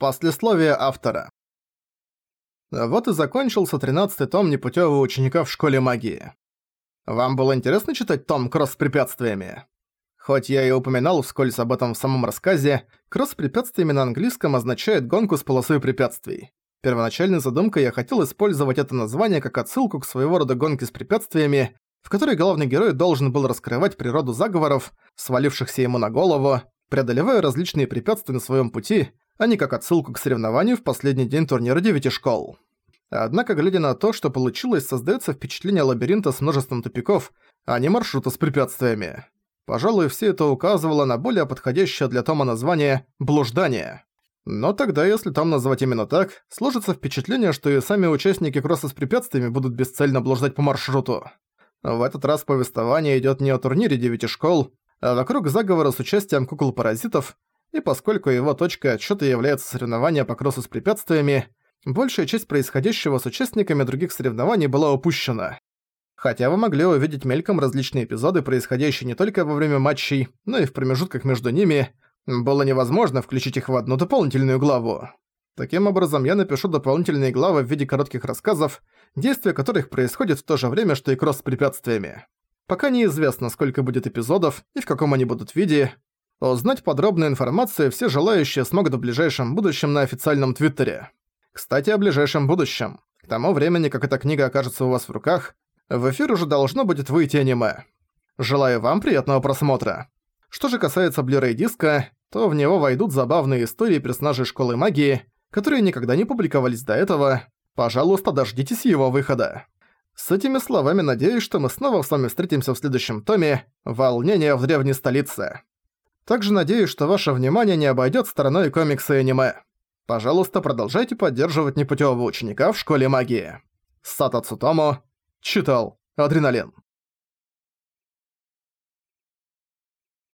Послесловие автора. Вот и закончился 13-й том непутевого ученика в школе магии. Вам было интересно читать том «Кросс с препятствиями»? Хоть я и упоминал вскользь об этом в самом рассказе, кросс с препятствиями на английском означает гонку с полосой препятствий. Первоначальной задумкой я хотел использовать это название как отсылку к своего рода гонке с препятствиями, в которой главный герой должен был раскрывать природу заговоров, свалившихся ему на голову, преодолевая различные препятствия на своем пути, а не как отсылку к соревнованию в последний день турнира девяти школ. Однако, глядя на то, что получилось, создается впечатление лабиринта с множеством тупиков, а не маршрута с препятствиями. Пожалуй, все это указывало на более подходящее для Тома название «блуждание». Но тогда, если там назвать именно так, сложится впечатление, что и сами участники кросса с препятствиями будут бесцельно блуждать по маршруту. В этот раз повествование идет не о турнире девяти школ, а вокруг заговора с участием кукол-паразитов, и поскольку его точкой отсчёта является соревнование по кроссу с препятствиями, большая часть происходящего с участниками других соревнований была упущена. Хотя вы могли увидеть мельком различные эпизоды, происходящие не только во время матчей, но и в промежутках между ними, было невозможно включить их в одну дополнительную главу. Таким образом, я напишу дополнительные главы в виде коротких рассказов, действия которых происходит в то же время, что и кросс с препятствиями. Пока неизвестно, сколько будет эпизодов и в каком они будут виде, Узнать подробную информацию все желающие смогут в ближайшем будущем на официальном твиттере. Кстати, о ближайшем будущем. К тому времени, как эта книга окажется у вас в руках, в эфир уже должно будет выйти аниме. Желаю вам приятного просмотра. Что же касается Blu-ray диска, то в него войдут забавные истории персонажей Школы Магии, которые никогда не публиковались до этого. Пожалуйста, дождитесь его выхода. С этими словами надеюсь, что мы снова с вами встретимся в следующем томе «Волнение в древней столице». Также надеюсь, что ваше внимание не обойдет стороной комиксы и аниме. Пожалуйста, продолжайте поддерживать непутевого ученика в школе магии. Сата Цутомо читал Адреналин.